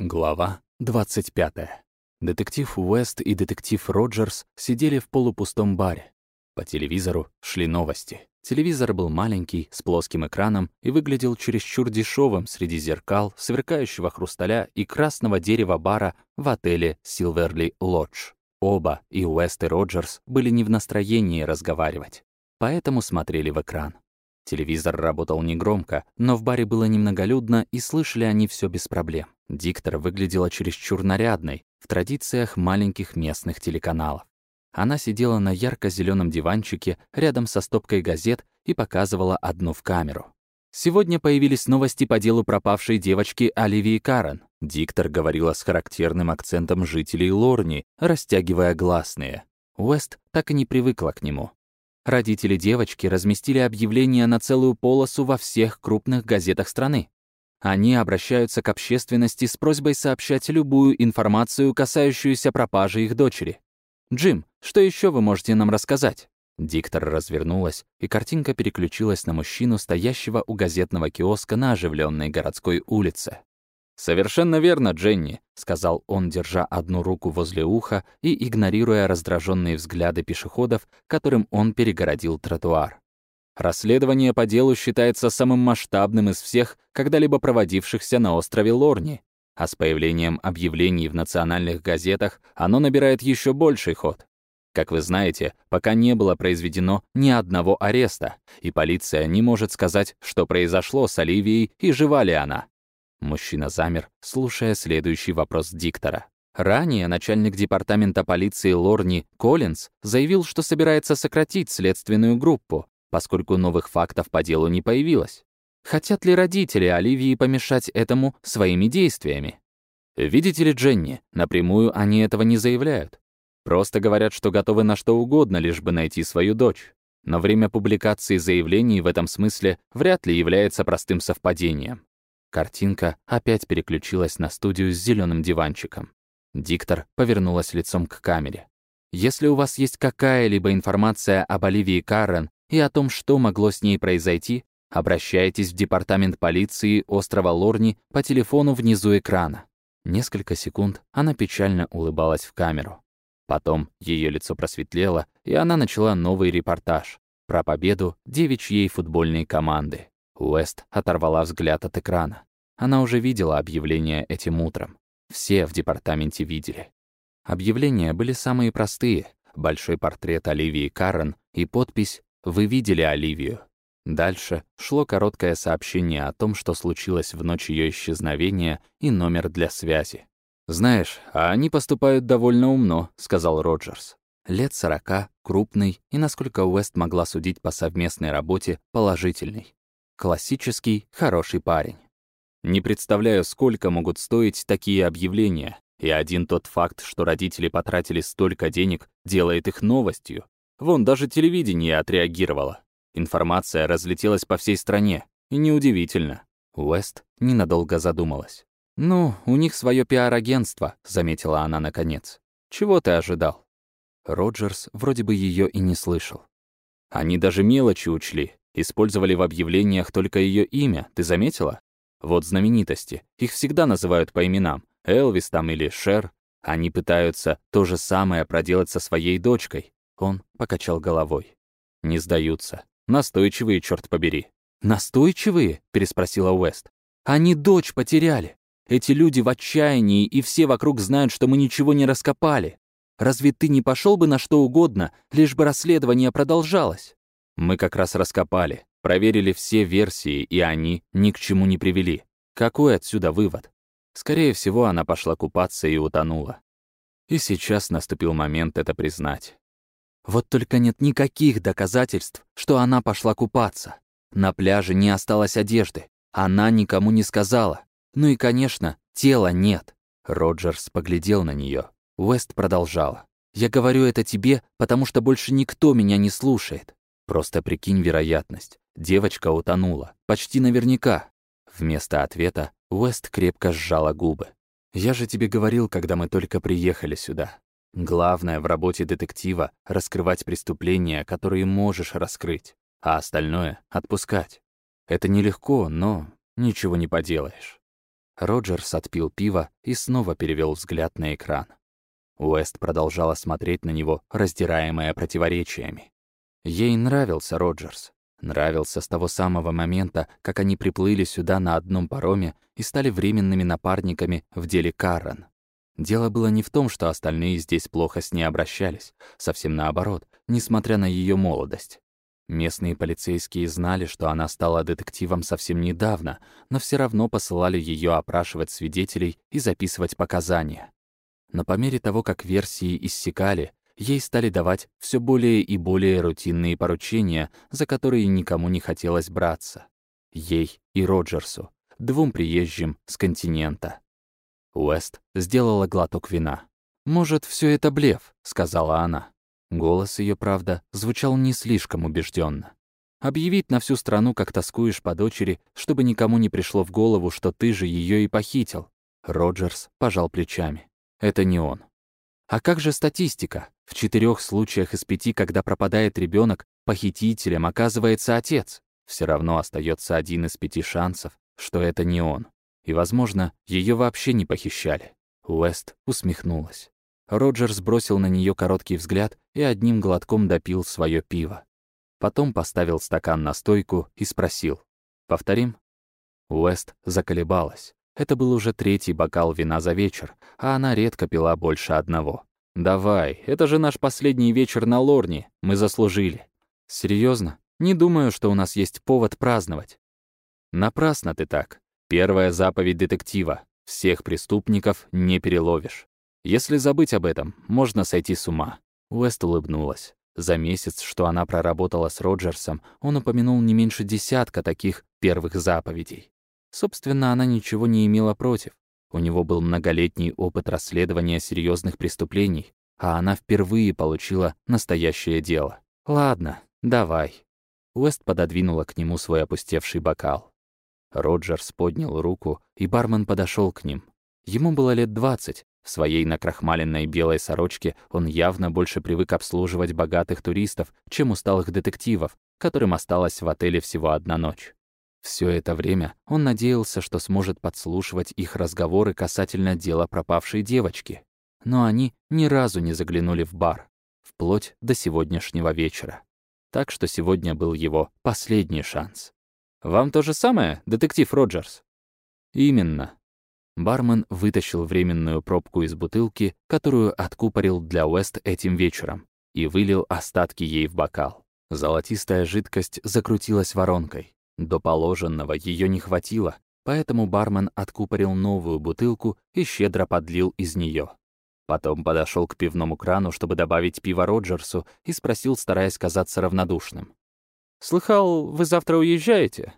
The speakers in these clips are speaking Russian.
Глава 25. Детектив Уэст и детектив Роджерс сидели в полупустом баре. По телевизору шли новости. Телевизор был маленький, с плоским экраном и выглядел чересчур дешевым среди зеркал, сверкающего хрусталя и красного дерева бара в отеле Силверли Лодж. Оба, и Уэст, и Роджерс, были не в настроении разговаривать, поэтому смотрели в экран. Телевизор работал негромко, но в баре было немноголюдно, и слышали они все без проблем. Диктор выглядела чересчур нарядной, в традициях маленьких местных телеканалов. Она сидела на ярко зеленом диванчике рядом со стопкой газет и показывала одну в камеру. Сегодня появились новости по делу пропавшей девочки Оливии Карен. Диктор говорила с характерным акцентом жителей Лорни, растягивая гласные. Уэст так и не привыкла к нему. Родители девочки разместили объявление на целую полосу во всех крупных газетах страны. Они обращаются к общественности с просьбой сообщать любую информацию, касающуюся пропажи их дочери. «Джим, что еще вы можете нам рассказать?» Диктор развернулась, и картинка переключилась на мужчину, стоящего у газетного киоска на оживленной городской улице. «Совершенно верно, Дженни», — сказал он, держа одну руку возле уха и игнорируя раздраженные взгляды пешеходов, которым он перегородил тротуар. Расследование по делу считается самым масштабным из всех, когда-либо проводившихся на острове Лорни, а с появлением объявлений в национальных газетах оно набирает еще больший ход. Как вы знаете, пока не было произведено ни одного ареста, и полиция не может сказать, что произошло с Оливией и жива ли она. Мужчина замер, слушая следующий вопрос диктора. Ранее начальник департамента полиции Лорни Коллинз заявил, что собирается сократить следственную группу, поскольку новых фактов по делу не появилось. Хотят ли родители Оливии помешать этому своими действиями? Видите ли, Дженни, напрямую они этого не заявляют. Просто говорят, что готовы на что угодно, лишь бы найти свою дочь. Но время публикации заявлений в этом смысле вряд ли является простым совпадением. Картинка опять переключилась на студию с зеленым диванчиком. Диктор повернулась лицом к камере. Если у вас есть какая-либо информация об Оливии Каррен и о том, что могло с ней произойти, обращайтесь в департамент полиции острова Лорни по телефону внизу экрана. Несколько секунд она печально улыбалась в камеру. Потом ее лицо просветлело, и она начала новый репортаж про победу девичьей футбольной команды. Уэст оторвала взгляд от экрана. Она уже видела объявления этим утром. Все в департаменте видели. Объявления были самые простые. Большой портрет Оливии Каррен и подпись «Вы видели Оливию». Дальше шло короткое сообщение о том, что случилось в ночь ее исчезновения и номер для связи. «Знаешь, а они поступают довольно умно», — сказал Роджерс. Лет сорока, крупный и, насколько Уэст могла судить по совместной работе, положительный. Классический, хороший парень. Не представляю, сколько могут стоить такие объявления, и один тот факт, что родители потратили столько денег, делает их новостью. Вон даже телевидение отреагировало. Информация разлетелась по всей стране, и неудивительно. Уэст ненадолго задумалась. «Ну, у них свое пиар-агентство», — заметила она наконец. «Чего ты ожидал?» Роджерс вроде бы ее и не слышал. Они даже мелочи учли, Использовали в объявлениях только ее имя, ты заметила? Вот знаменитости. Их всегда называют по именам. Элвис там или Шер. Они пытаются то же самое проделать со своей дочкой. Он покачал головой. Не сдаются. Настойчивые, черт побери. «Настойчивые?» — переспросила Уэст. «Они дочь потеряли. Эти люди в отчаянии, и все вокруг знают, что мы ничего не раскопали. Разве ты не пошел бы на что угодно, лишь бы расследование продолжалось?» Мы как раз раскопали, проверили все версии, и они ни к чему не привели. Какой отсюда вывод? Скорее всего, она пошла купаться и утонула. И сейчас наступил момент это признать. Вот только нет никаких доказательств, что она пошла купаться. На пляже не осталось одежды. Она никому не сказала. Ну и, конечно, тела нет. Роджерс поглядел на нее. Уэст продолжала. «Я говорю это тебе, потому что больше никто меня не слушает. Просто прикинь вероятность. Девочка утонула. Почти наверняка. Вместо ответа Уэст крепко сжала губы. «Я же тебе говорил, когда мы только приехали сюда. Главное в работе детектива — раскрывать преступления, которые можешь раскрыть, а остальное — отпускать. Это нелегко, но ничего не поделаешь». Роджерс отпил пиво и снова перевел взгляд на экран. Уэст продолжала смотреть на него, раздираемая противоречиями. Ей нравился Роджерс. Нравился с того самого момента, как они приплыли сюда на одном пароме и стали временными напарниками в деле Каррен. Дело было не в том, что остальные здесь плохо с ней обращались, совсем наоборот, несмотря на ее молодость. Местные полицейские знали, что она стала детективом совсем недавно, но все равно посылали ее опрашивать свидетелей и записывать показания. Но по мере того, как версии иссякали, ей стали давать все более и более рутинные поручения, за которые никому не хотелось браться. Ей и Роджерсу, двум приезжим с континента. Уэст сделала глоток вина. «Может, все это блеф», — сказала она. Голос ее, правда, звучал не слишком убежденно. Объявить на всю страну, как тоскуешь по дочери, чтобы никому не пришло в голову, что ты же ее и похитил. Роджерс пожал плечами. Это не он. А как же статистика? В четырех случаях из пяти, когда пропадает ребенок, похитителем оказывается отец. Все равно остается один из пяти шансов, что это не он. И, возможно, ее вообще не похищали. Уэст усмехнулась. Роджерс бросил на нее короткий взгляд и одним глотком допил свое пиво. Потом поставил стакан на стойку и спросил. «Повторим?» Уэст заколебалась. Это был уже третий бокал вина за вечер, а она редко пила больше одного. «Давай, это же наш последний вечер на Лорне, мы заслужили». Серьезно? Не думаю, что у нас есть повод праздновать». «Напрасно ты так. Первая заповедь детектива. Всех преступников не переловишь. Если забыть об этом, можно сойти с ума». Уэст улыбнулась. За месяц, что она проработала с Роджерсом, он упомянул не меньше десятка таких первых заповедей. Собственно, она ничего не имела против. У него был многолетний опыт расследования серьезных преступлений, а она впервые получила настоящее дело. «Ладно, давай». Уэст пододвинула к нему свой опустевший бокал. Роджерс поднял руку, и бармен подошел к ним. Ему было лет двадцать, в своей накрахмаленной белой сорочке он явно больше привык обслуживать богатых туристов, чем усталых детективов, которым осталась в отеле всего одна ночь. Все это время он надеялся, что сможет подслушивать их разговоры касательно дела пропавшей девочки. Но они ни разу не заглянули в бар, вплоть до сегодняшнего вечера. Так что сегодня был его последний шанс. «Вам то же самое, детектив Роджерс?» «Именно», Бармен вытащил временную пробку из бутылки, которую откупорил для Уэст этим вечером, и вылил остатки ей в бокал. Золотистая жидкость закрутилась воронкой. До положенного ее не хватило, поэтому бармен откупорил новую бутылку и щедро подлил из нее. Потом подошел к пивному крану, чтобы добавить пиво Роджерсу, и спросил, стараясь казаться равнодушным. «Слыхал, вы завтра уезжаете?»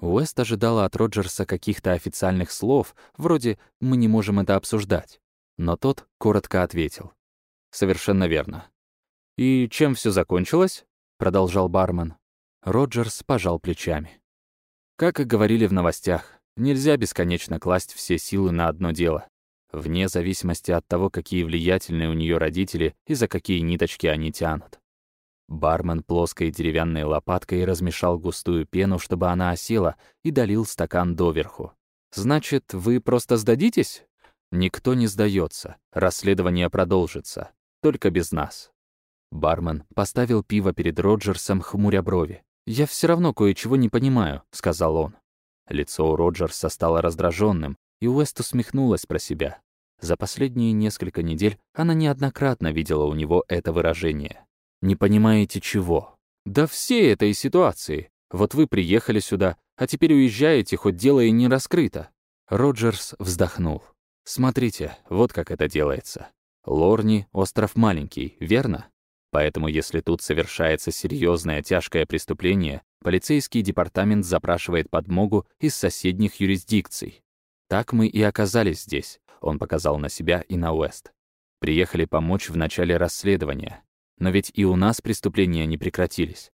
Уэст ожидала от Роджерса каких-то официальных слов, вроде «мы не можем это обсуждать». Но тот коротко ответил. «Совершенно верно». «И чем все закончилось?» — продолжал бармен. Роджерс пожал плечами. Как и говорили в новостях, нельзя бесконечно класть все силы на одно дело. Вне зависимости от того, какие влиятельные у нее родители и за какие ниточки они тянут. Бармен плоской деревянной лопаткой размешал густую пену, чтобы она осела, и долил стакан доверху. «Значит, вы просто сдадитесь?» «Никто не сдается. Расследование продолжится. Только без нас». Бармен поставил пиво перед Роджерсом, хмуря брови. «Я все равно кое-чего не понимаю», — сказал он. Лицо у Роджерса стало раздраженным, и Уэст усмехнулась про себя. За последние несколько недель она неоднократно видела у него это выражение. Не понимаете чего? Да всей этой ситуации. Вот вы приехали сюда, а теперь уезжаете, хоть дело и не раскрыто. Роджерс вздохнул. Смотрите, вот как это делается. Лорни — остров маленький, верно? Поэтому если тут совершается серьезное тяжкое преступление, полицейский департамент запрашивает подмогу из соседних юрисдикций. Так мы и оказались здесь, он показал на себя и на Уэст. Приехали помочь в начале расследования. Но ведь и у нас преступления не прекратились.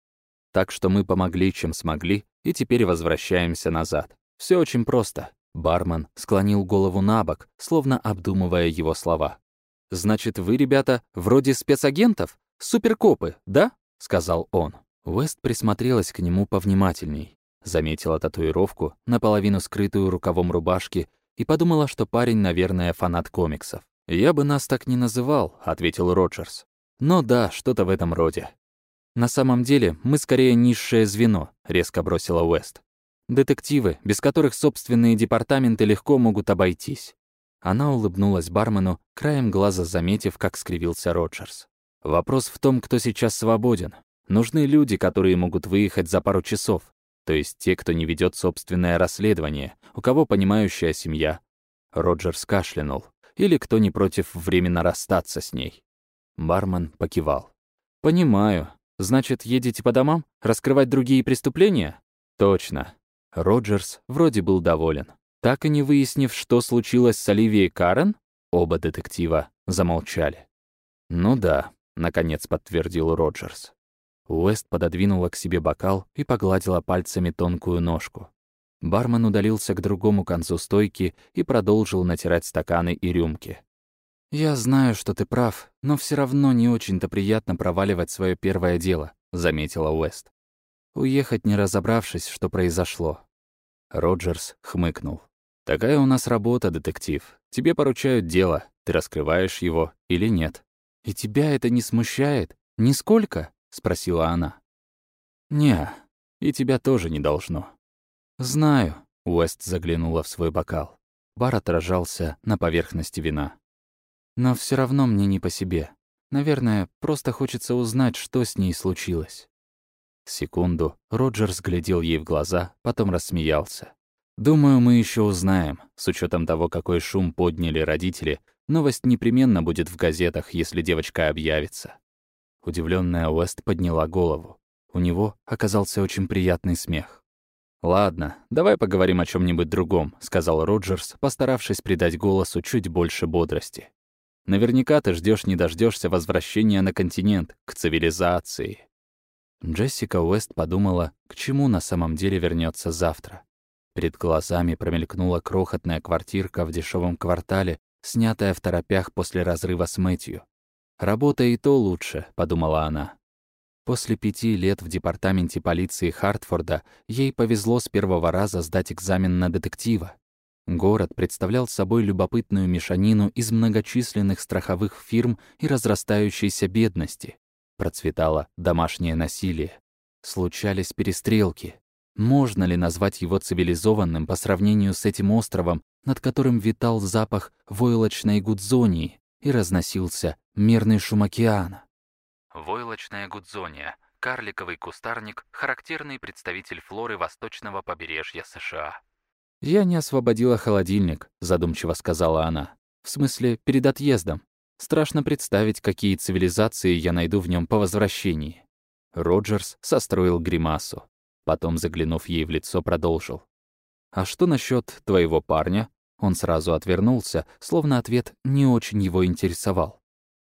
Так что мы помогли, чем смогли, и теперь возвращаемся назад. Все очень просто. Бармен склонил голову на бок, словно обдумывая его слова. «Значит, вы, ребята, вроде спецагентов? Суперкопы, да?» — сказал он. Уэст присмотрелась к нему повнимательней. Заметила татуировку, наполовину скрытую рукавом рубашки, и подумала, что парень, наверное, фанат комиксов. «Я бы нас так не называл», — ответил Роджерс. «Но да, что-то в этом роде». «На самом деле, мы скорее низшее звено», — резко бросила Уэст. «Детективы, без которых собственные департаменты легко могут обойтись». Она улыбнулась бармену, краем глаза заметив, как скривился Роджерс. «Вопрос в том, кто сейчас свободен. Нужны люди, которые могут выехать за пару часов, то есть те, кто не ведет собственное расследование, у кого понимающая семья. Роджерс кашлянул. Или кто не против временно расстаться с ней. Бармен покивал. «Понимаю. Значит, едете по домам? Раскрывать другие преступления?» «Точно». Роджерс вроде был доволен. Так и не выяснив, что случилось с Оливией Карен, оба детектива замолчали. «Ну да», — наконец подтвердил Роджерс. Уэст пододвинула к себе бокал и погладила пальцами тонкую ножку. Бармен удалился к другому концу стойки и продолжил натирать стаканы и рюмки. «Я знаю, что ты прав, но все равно не очень-то приятно проваливать свое первое дело», — заметила Уэст. «Уехать, не разобравшись, что произошло». Роджерс хмыкнул. «Такая у нас работа, детектив. Тебе поручают дело, ты раскрываешь его или нет. И тебя это не смущает? Нисколько?» — спросила она. «Не, и тебя тоже не должно». «Знаю», — Уэст заглянула в свой бокал. Бар отражался на поверхности вина. «Но все равно мне не по себе. Наверное, просто хочется узнать, что с ней случилось». Секунду Роджерс глядел ей в глаза, потом рассмеялся. «Думаю, мы еще узнаем. С учетом того, какой шум подняли родители, новость непременно будет в газетах, если девочка объявится. Удивленная Уэст подняла голову. У него оказался очень приятный смех. «Ладно, давай поговорим о чем нибудь другом», — сказал Роджерс, постаравшись придать голосу чуть больше бодрости. «Наверняка ты ждешь не дождешься возвращения на континент, к цивилизации». Джессика Уэст подумала, к чему на самом деле вернется завтра. Перед глазами промелькнула крохотная квартирка в дешевом квартале, снятая в торопях после разрыва с Мэтью. «Работа и то лучше», — подумала она. После пяти лет в департаменте полиции Хартфорда ей повезло с первого раза сдать экзамен на детектива. Город представлял собой любопытную мешанину из многочисленных страховых фирм и разрастающейся бедности. Процветало домашнее насилие. Случались перестрелки. Можно ли назвать его цивилизованным по сравнению с этим островом, над которым витал запах войлочной гудзонии, и разносился мирный шум океана. Войлочная гудзония — карликовый кустарник, характерный представитель флоры восточного побережья США. «Я не освободила холодильник», — задумчиво сказала она. «В смысле, перед отъездом. Страшно представить, какие цивилизации я найду в нем по возвращении». Роджерс состроил гримасу. Потом, заглянув ей в лицо, продолжил. «А что насчет твоего парня? Он сразу отвернулся, словно ответ не очень его интересовал.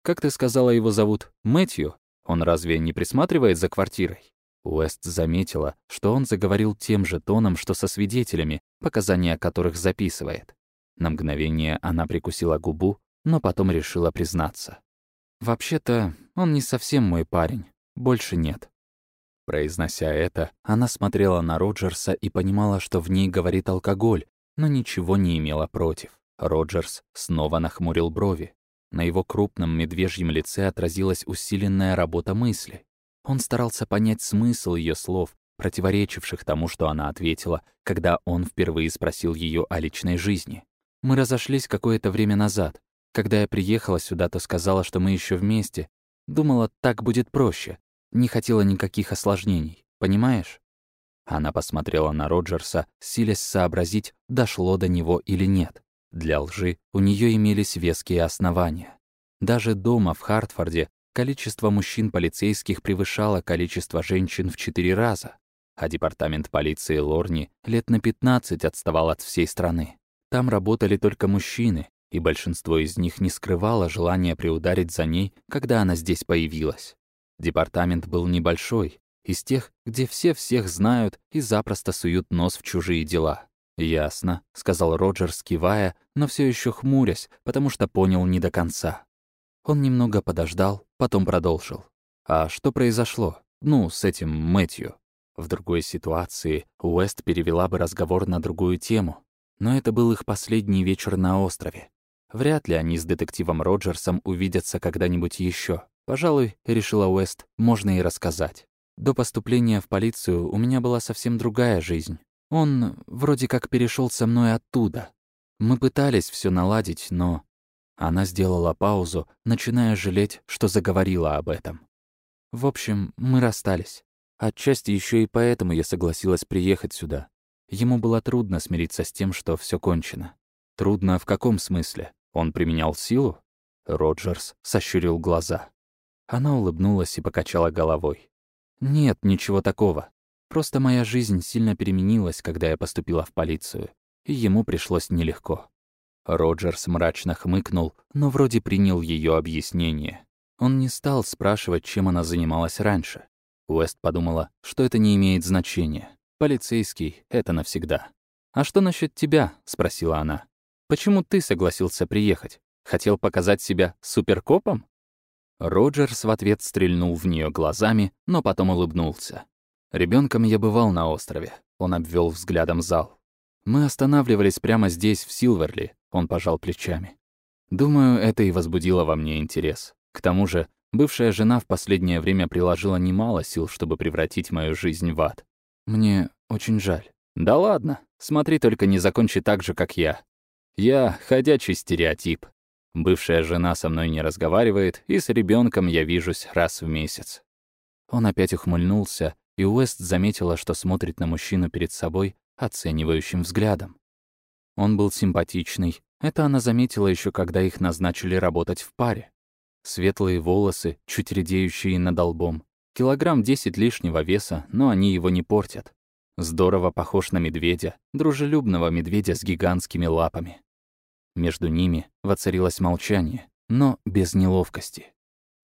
«Как ты сказала, его зовут Мэтью? Он разве не присматривает за квартирой?» Уэст заметила, что он заговорил тем же тоном, что со свидетелями, показания которых записывает. На мгновение она прикусила губу, но потом решила признаться. «Вообще-то, он не совсем мой парень. Больше нет». Произнося это, она смотрела на Роджерса и понимала, что в ней говорит алкоголь, но ничего не имела против. Роджерс снова нахмурил брови. На его крупном медвежьем лице отразилась усиленная работа мысли. Он старался понять смысл ее слов, противоречивших тому, что она ответила, когда он впервые спросил ее о личной жизни. «Мы разошлись какое-то время назад. Когда я приехала сюда, то сказала, что мы еще вместе. Думала, так будет проще. Не хотела никаких осложнений. Понимаешь?» Она посмотрела на Роджерса, силясь сообразить, дошло до него или нет. Для лжи у нее имелись веские основания. Даже дома в Хартфорде количество мужчин-полицейских превышало количество женщин в четыре раза, а департамент полиции Лорни лет на 15 отставал от всей страны. Там работали только мужчины, и большинство из них не скрывало желания приударить за ней, когда она здесь появилась. Департамент был небольшой, из тех, где все всех знают и запросто суют нос в чужие дела. «Ясно», — сказал Роджер, скивая, но все еще хмурясь, потому что понял не до конца. Он немного подождал, потом продолжил. «А что произошло? Ну, с этим Мэтью?» В другой ситуации Уэст перевела бы разговор на другую тему. Но это был их последний вечер на острове. Вряд ли они с детективом Роджерсом увидятся когда-нибудь еще. Пожалуй, решила Уэст, можно и рассказать. До поступления в полицию у меня была совсем другая жизнь. Он вроде как перешел со мной оттуда. Мы пытались все наладить, но... Она сделала паузу, начиная жалеть, что заговорила об этом. В общем, мы расстались. Отчасти еще и поэтому я согласилась приехать сюда. Ему было трудно смириться с тем, что все кончено. Трудно в каком смысле? Он применял силу? Роджерс сощурил глаза. Она улыбнулась и покачала головой. «Нет, ничего такого. Просто моя жизнь сильно переменилась, когда я поступила в полицию, и ему пришлось нелегко». Роджерс мрачно хмыкнул, но вроде принял ее объяснение. Он не стал спрашивать, чем она занималась раньше. Уэст подумала, что это не имеет значения. Полицейский — это навсегда. «А что насчет тебя?» — спросила она. «Почему ты согласился приехать? Хотел показать себя суперкопом?» Роджерс в ответ стрельнул в нее глазами, но потом улыбнулся. Ребенком я бывал на острове. Он обвел взглядом зал. Мы останавливались прямо здесь, в Силверли. Он пожал плечами. Думаю, это и возбудило во мне интерес. К тому же, бывшая жена в последнее время приложила немало сил, чтобы превратить мою жизнь в ад. Мне очень жаль. Да ладно, смотри, только не закончи так же, как я. Я — ходячий стереотип. Бывшая жена со мной не разговаривает, и с ребенком я вижусь раз в месяц. Он опять ухмыльнулся, и Уэст заметила, что смотрит на мужчину перед собой оценивающим взглядом. Он был симпатичный. Это она заметила еще, когда их назначили работать в паре. Светлые волосы, чуть редеющие над лбом. Килограмм десять лишнего веса, но они его не портят. Здорово похож на медведя, дружелюбного медведя с гигантскими лапами. Между ними воцарилось молчание, но без неловкости.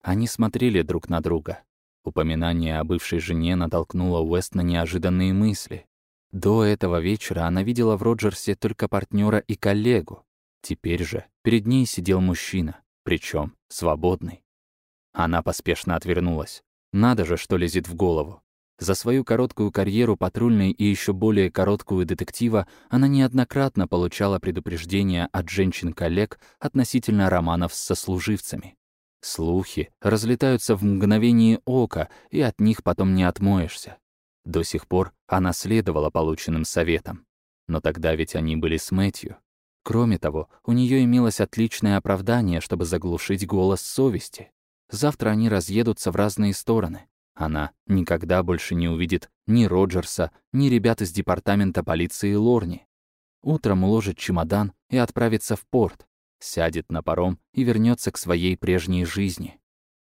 Они смотрели друг на друга. Упоминание о бывшей жене натолкнуло Уэст на неожиданные мысли. До этого вечера она видела в Роджерсе только партнера и коллегу. Теперь же перед ней сидел мужчина, причем свободный. Она поспешно отвернулась. Надо же, что лезет в голову. За свою короткую карьеру патрульной и еще более короткую детектива она неоднократно получала предупреждения от женщин-коллег относительно романов с сослуживцами. Слухи разлетаются в мгновение ока, и от них потом не отмоешься. До сих пор она следовала полученным советам. Но тогда ведь они были с Мэтью. Кроме того, у нее имелось отличное оправдание, чтобы заглушить голос совести. Завтра они разъедутся в разные стороны. Она никогда больше не увидит ни Роджерса, ни ребят из департамента полиции Лорни. Утром уложит чемодан и отправится в порт, сядет на паром и вернется к своей прежней жизни.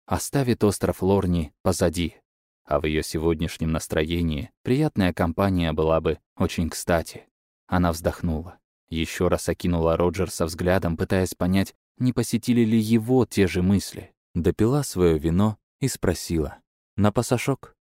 Оставит остров Лорни позади. А в ее сегодняшнем настроении приятная компания была бы очень кстати. Она вздохнула. Еще раз окинула Роджерса взглядом, пытаясь понять, не посетили ли его те же мысли. Допила свое вино и спросила. На пасашок?